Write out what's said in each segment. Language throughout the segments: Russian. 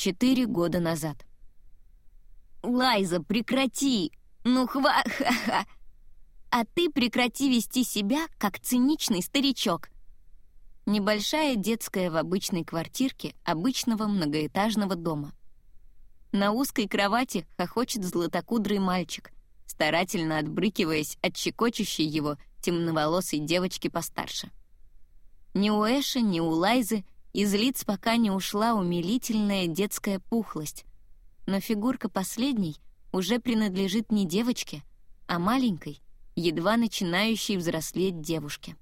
четыре года назад. «Лайза, прекрати! Ну хва... Ха-ха! А ты прекрати вести себя, как циничный старичок!» Небольшая детская в обычной квартирке обычного многоэтажного дома. На узкой кровати хохочет златокудрый мальчик, старательно отбрыкиваясь от щекочущей его темноволосой девочки постарше. Ни у Эши, ни у Лайзы из лиц пока не ушла умилительная детская пухлость, но фигурка последней уже принадлежит не девочке, а маленькой, едва начинающей взрослеть девушке.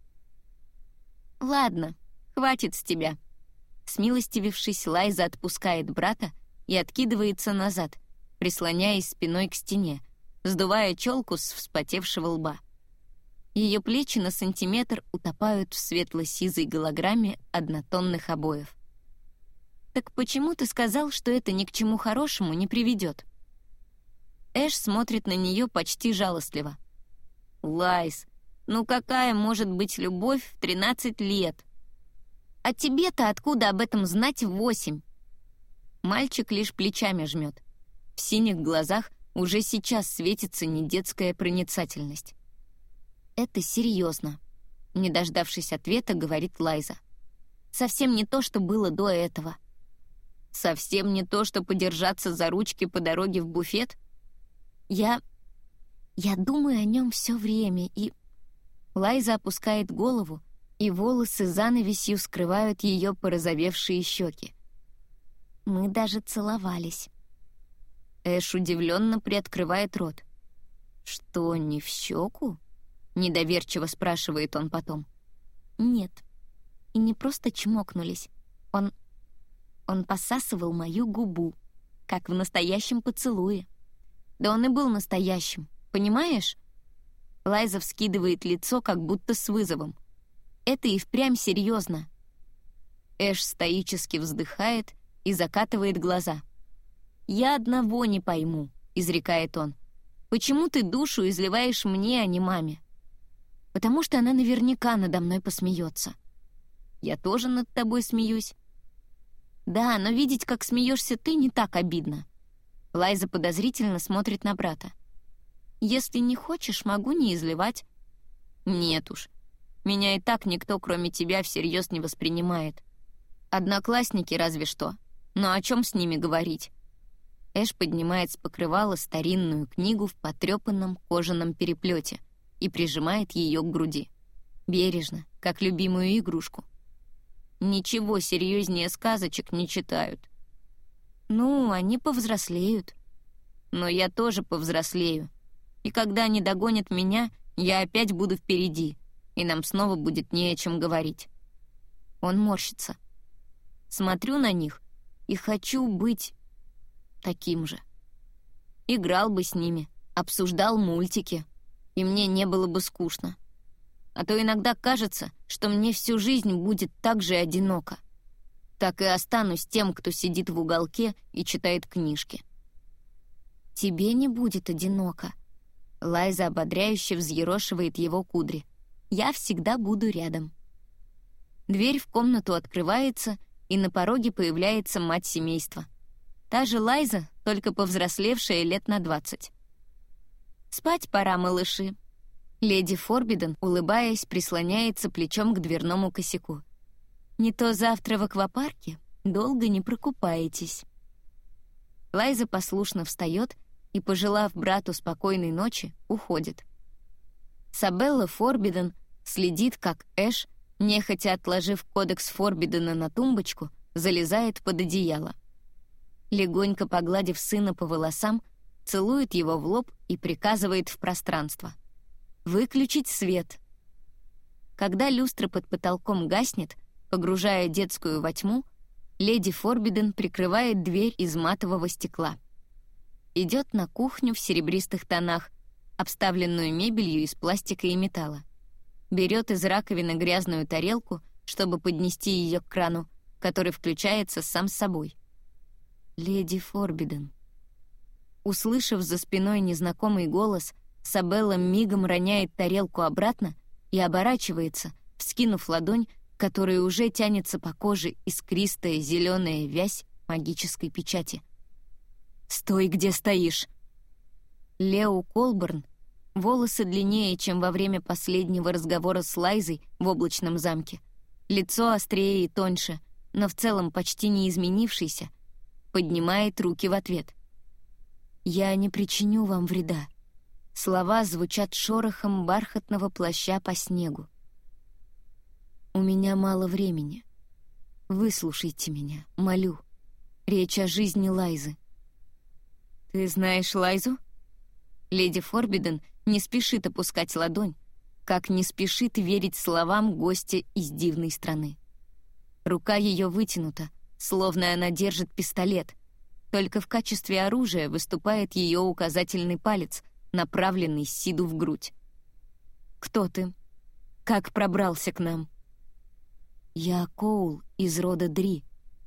«Ладно, хватит с тебя». Смилостивившись, Лайза отпускает брата и откидывается назад, прислоняясь спиной к стене, сдувая челку с вспотевшего лба. Ее плечи на сантиметр утопают в светло-сизой голограмме однотонных обоев. «Так почему ты сказал, что это ни к чему хорошему не приведет?» Эш смотрит на нее почти жалостливо. «Лайс, ну какая может быть любовь в 13 лет? А тебе-то откуда об этом знать в восемь?» Мальчик лишь плечами жмет. В синих глазах уже сейчас светится недетская проницательность. «Это серьезно», — не дождавшись ответа, говорит Лайза. «Совсем не то, что было до этого». «Совсем не то, что подержаться за ручки по дороге в буфет?» «Я... я думаю о нем все время, и...» Лайза опускает голову, и волосы занавесью скрывают ее порозовевшие щеки. Мы даже целовались. Эш удивленно приоткрывает рот. «Что, не в щеку?» — недоверчиво спрашивает он потом. «Нет. И не просто чмокнулись. Он... он посасывал мою губу, как в настоящем поцелуе. Да он и был настоящим, понимаешь?» Лайза вскидывает лицо, как будто с вызовом. «Это и впрямь серьезно». Эш стоически вздыхает и закатывает глаза. «Я одного не пойму», — изрекает он. «Почему ты душу изливаешь мне, а не маме?» «Потому что она наверняка надо мной посмеется». «Я тоже над тобой смеюсь». «Да, но видеть, как смеешься ты, не так обидно». Лайза подозрительно смотрит на брата. «Если не хочешь, могу не изливать». «Нет уж. Меня и так никто, кроме тебя, всерьез не воспринимает. Одноклассники разве что. Но о чем с ними говорить? Эш поднимает с покрывала старинную книгу в потрепанном кожаном переплете и прижимает ее к груди. Бережно, как любимую игрушку. Ничего серьезнее сказочек не читают. Ну, они повзрослеют. Но я тоже повзрослею. И когда они догонят меня, я опять буду впереди, и нам снова будет не о чем говорить. Он морщится. Смотрю на них и хочу быть таким же. Играл бы с ними, обсуждал мультики, и мне не было бы скучно. А то иногда кажется, что мне всю жизнь будет так же одиноко. Так и останусь тем, кто сидит в уголке и читает книжки. «Тебе не будет одиноко», — Лайза ободряюще взъерошивает его кудри. «Я всегда буду рядом». Дверь в комнату открывается, и на пороге появляется мать семейства — Та же Лайза, только повзрослевшая лет на двадцать. «Спать пора, малыши». Леди Форбиден, улыбаясь, прислоняется плечом к дверному косяку. «Не то завтра в аквапарке долго не прокупаетесь». Лайза послушно встает и, пожелав брату спокойной ночи, уходит. Сабелла Форбиден следит, как Эш, нехотя отложив кодекс Форбидена на тумбочку, залезает под одеяло легонько погладив сына по волосам, целует его в лоб и приказывает в пространство. «Выключить свет!» Когда люстра под потолком гаснет, погружая детскую во тьму, леди Форбиден прикрывает дверь из матового стекла. Идет на кухню в серебристых тонах, обставленную мебелью из пластика и металла. Берет из раковины грязную тарелку, чтобы поднести ее к крану, который включается сам собой леди Форбиден. Услышав за спиной незнакомый голос, Сабелла мигом роняет тарелку обратно и оборачивается, вскинув ладонь, которая уже тянется по коже искристая зеленая вязь магической печати. «Стой, где стоишь!» Лео Колберн, волосы длиннее, чем во время последнего разговора с Лайзой в облачном замке, лицо острее и тоньше, но в целом почти не изменившийся, поднимает руки в ответ. «Я не причиню вам вреда». Слова звучат шорохом бархатного плаща по снегу. «У меня мало времени. Выслушайте меня, молю. Речь о жизни Лайзы». «Ты знаешь Лайзу?» Леди Форбиден не спешит опускать ладонь, как не спешит верить словам гостя из дивной страны. Рука ее вытянута, словно она держит пистолет, только в качестве оружия выступает ее указательный палец, направленный Сиду в грудь. «Кто ты? Как пробрался к нам?» «Я Коул из рода Дри,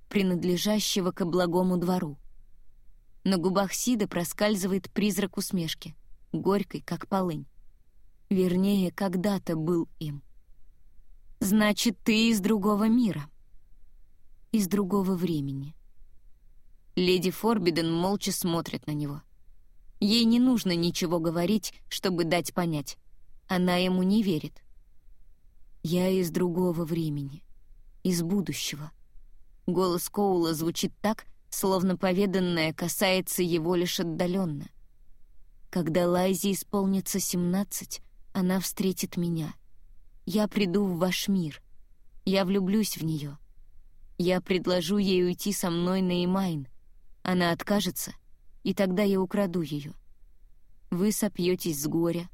принадлежащего к благому двору». На губах Сида проскальзывает призрак усмешки, горькой, как полынь. Вернее, когда-то был им. «Значит, ты из другого мира?» «Из другого времени», Леди Форбиден молча смотрит на него. Ей не нужно ничего говорить, чтобы дать понять. Она ему не верит. «Я из другого времени, из будущего». Голос Коула звучит так, словно поведанное касается его лишь отдаленно. Когда Лайзе исполнится семнадцать, она встретит меня. Я приду в ваш мир. Я влюблюсь в нее. Я предложу ей уйти со мной на Имайн, она откажется, и тогда я украду ее. Вы сопьетесь с горя.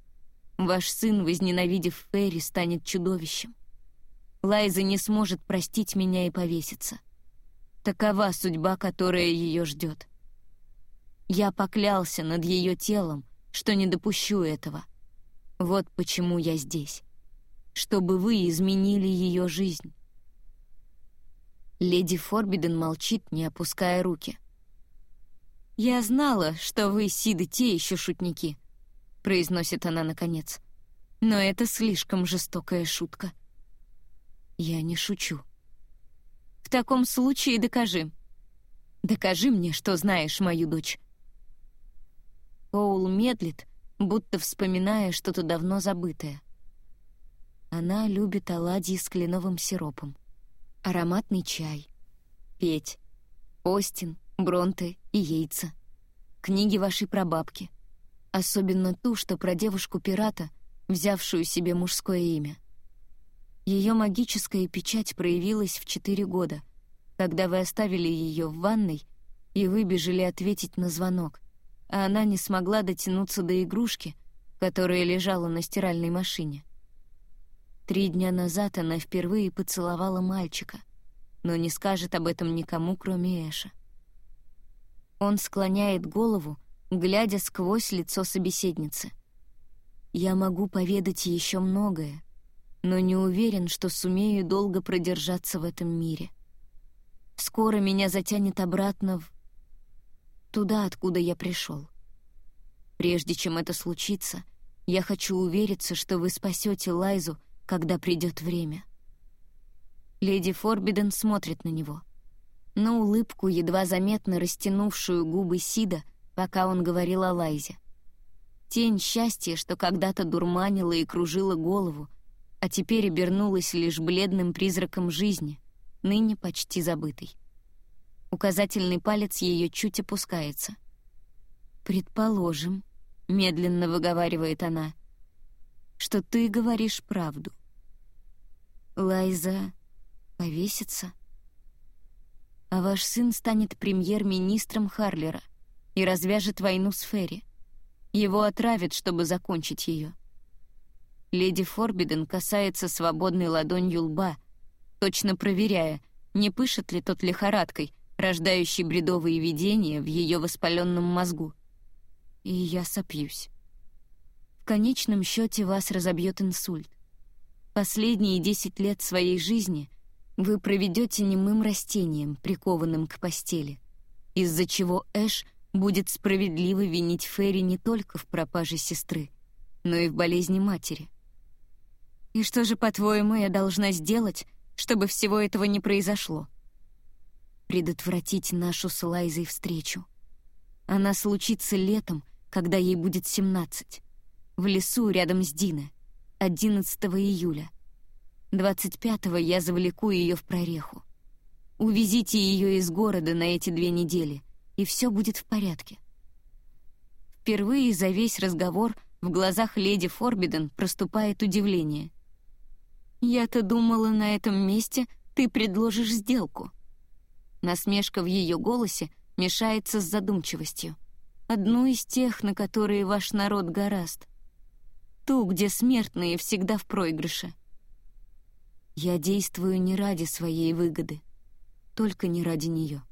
Ваш сын, возненавидев Ферри, станет чудовищем. Лайза не сможет простить меня и повеситься. Такова судьба, которая ее ждет. Я поклялся над ее телом, что не допущу этого. Вот почему я здесь. Чтобы вы изменили ее жизнь. Леди Форбиден молчит, не опуская руки — «Я знала, что вы, Сиды, те еще шутники», — произносит она наконец. «Но это слишком жестокая шутка». «Я не шучу». «В таком случае докажи. Докажи мне, что знаешь мою дочь». Оул медлит, будто вспоминая что-то давно забытое. Она любит оладьи с кленовым сиропом, ароматный чай, петь, Остин — Бронте и яйца. Книги вашей прабабки. Особенно ту, что про девушку-пирата, взявшую себе мужское имя. Ее магическая печать проявилась в четыре года, когда вы оставили ее в ванной и выбежали ответить на звонок, а она не смогла дотянуться до игрушки, которая лежала на стиральной машине. Три дня назад она впервые поцеловала мальчика, но не скажет об этом никому, кроме Эша. Он склоняет голову, глядя сквозь лицо собеседницы. «Я могу поведать еще многое, но не уверен, что сумею долго продержаться в этом мире. Скоро меня затянет обратно в... туда, откуда я пришел. Прежде чем это случится, я хочу увериться, что вы спасете Лайзу, когда придет время». Леди Форбиден смотрит на него на улыбку, едва заметно растянувшую губы Сида, пока он говорил о Лайзе. Тень счастья, что когда-то дурманила и кружила голову, а теперь обернулась лишь бледным призраком жизни, ныне почти забытой. Указательный палец ее чуть опускается. «Предположим», — медленно выговаривает она, — «что ты говоришь правду». Лайза повесится? А ваш сын станет премьер-министром Харлера и развяжет войну с Ферри. Его отравят, чтобы закончить ее. Леди Форбиден касается свободной ладонью лба, точно проверяя, не пышет ли тот лихорадкой, рождающей бредовые видения в ее воспаленном мозгу. И я сопьюсь. В конечном счете вас разобьет инсульт. Последние десять лет своей жизни вы проведете немым растением, прикованным к постели, из-за чего Эш будет справедливо винить Ферри не только в пропаже сестры, но и в болезни матери. И что же, по-твоему, я должна сделать, чтобы всего этого не произошло? предотвратить нашу с Лайзой встречу. Она случится летом, когда ей будет 17, в лесу рядом с Дино, 11 июля. 25-го я завлеку ее в прореху. Увезите ее из города на эти две недели, и все будет в порядке. Впервые за весь разговор в глазах леди Форбиден проступает удивление. «Я-то думала, на этом месте ты предложишь сделку». Насмешка в ее голосе мешается с задумчивостью. Одну из тех, на которые ваш народ гораст. Ту, где смертные всегда в проигрыше. Я действую не ради своей выгоды, только не ради нее.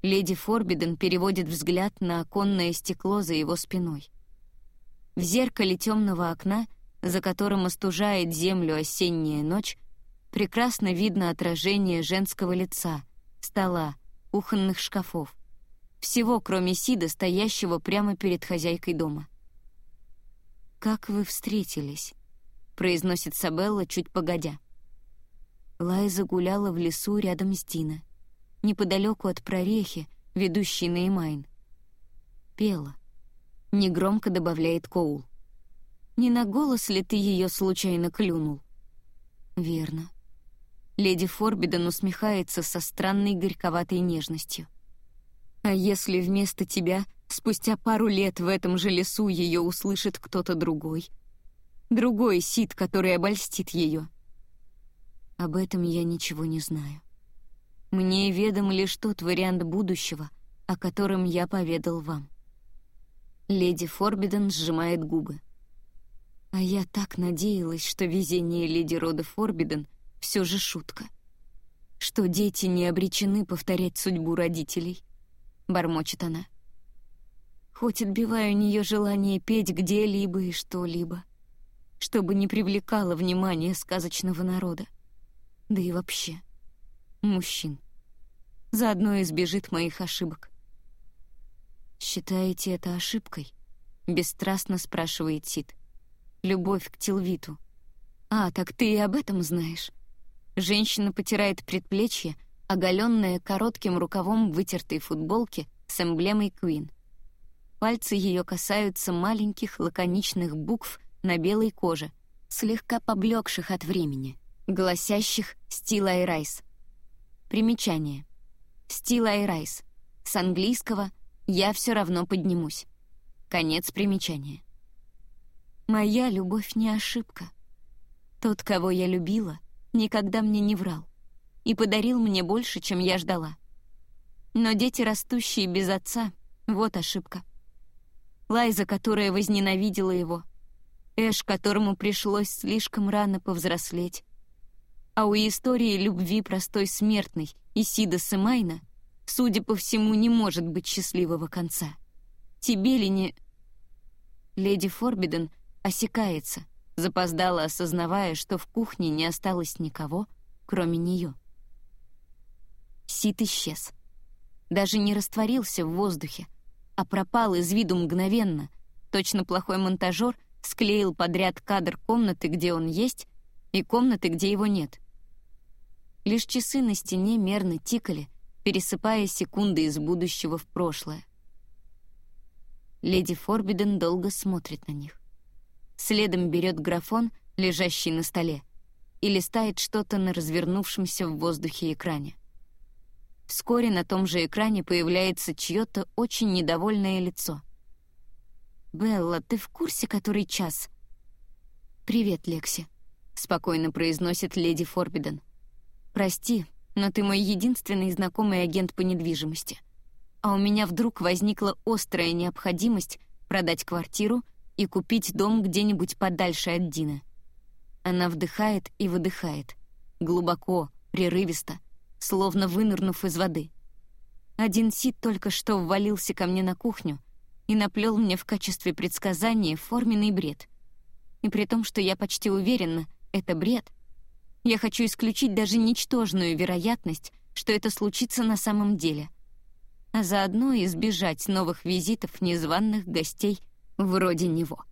Леди Форбиден переводит взгляд на оконное стекло за его спиной. В зеркале темного окна, за которым остужает землю осенняя ночь, прекрасно видно отражение женского лица, стола, кухонных шкафов. Всего, кроме Сида, стоящего прямо перед хозяйкой дома. «Как вы встретились?» Произносит Сабелла чуть погодя. Лайза гуляла в лесу рядом с Дина, неподалеку от прорехи, ведущей на Имайн. Пела. Негромко добавляет Коул. «Не на голос ли ты ее случайно клюнул?» «Верно». Леди Форбиден усмехается со странной горьковатой нежностью. «А если вместо тебя спустя пару лет в этом же лесу ее услышит кто-то другой?» Другой Сид, который обольстит ее. Об этом я ничего не знаю. Мне ведом лишь тот вариант будущего, о котором я поведал вам. Леди Форбиден сжимает губы. А я так надеялась, что везение леди рода Форбиден все же шутка. Что дети не обречены повторять судьбу родителей, бормочет она. Хоть отбиваю у нее желание петь где-либо и что-либо чтобы не привлекало внимание сказочного народа. Да и вообще, мужчин. Заодно избежит моих ошибок. «Считаете это ошибкой?» — бесстрастно спрашивает Сид. «Любовь к Тилвиту». «А, так ты и об этом знаешь». Женщина потирает предплечье, оголенное коротким рукавом вытертой футболки с эмблемой Куин. Пальцы ее касаются маленьких лаконичных букв на белой коже, слегка поблекших от времени, гласящих «Still I Rise». Примечание. «Still I Rise». С английского «Я все равно поднимусь». Конец примечания. Моя любовь не ошибка. Тот, кого я любила, никогда мне не врал и подарил мне больше, чем я ждала. Но дети, растущие без отца, вот ошибка. Лайза, которая возненавидела его — Эш, которому пришлось слишком рано повзрослеть. А у истории любви простой смертной Исида Сымайна, судя по всему, не может быть счастливого конца. Тебе ли не... Леди Форбиден осекается, запоздала, осознавая, что в кухне не осталось никого, кроме нее. Сид исчез. Даже не растворился в воздухе, а пропал из виду мгновенно, точно плохой монтажер, склеил подряд кадр комнаты, где он есть, и комнаты, где его нет. Лишь часы на стене мерно тикали, пересыпая секунды из будущего в прошлое. Леди Форбиден долго смотрит на них. Следом берет графон, лежащий на столе, и листает что-то на развернувшемся в воздухе экране. Вскоре на том же экране появляется чье-то очень недовольное лицо. «Белла, ты в курсе, который час?» «Привет, Лекси», — спокойно произносит леди Форбиден. «Прости, но ты мой единственный знакомый агент по недвижимости. А у меня вдруг возникла острая необходимость продать квартиру и купить дом где-нибудь подальше от Дина». Она вдыхает и выдыхает. Глубоко, прерывисто, словно вынырнув из воды. Один Сид только что ввалился ко мне на кухню, и наплел мне в качестве предсказания форменный бред. И при том, что я почти уверена, это бред, я хочу исключить даже ничтожную вероятность, что это случится на самом деле, а заодно избежать новых визитов незваных гостей вроде него.